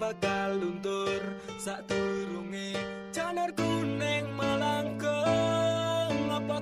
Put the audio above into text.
bakal luntur sak turunge janar kuning melangkung apa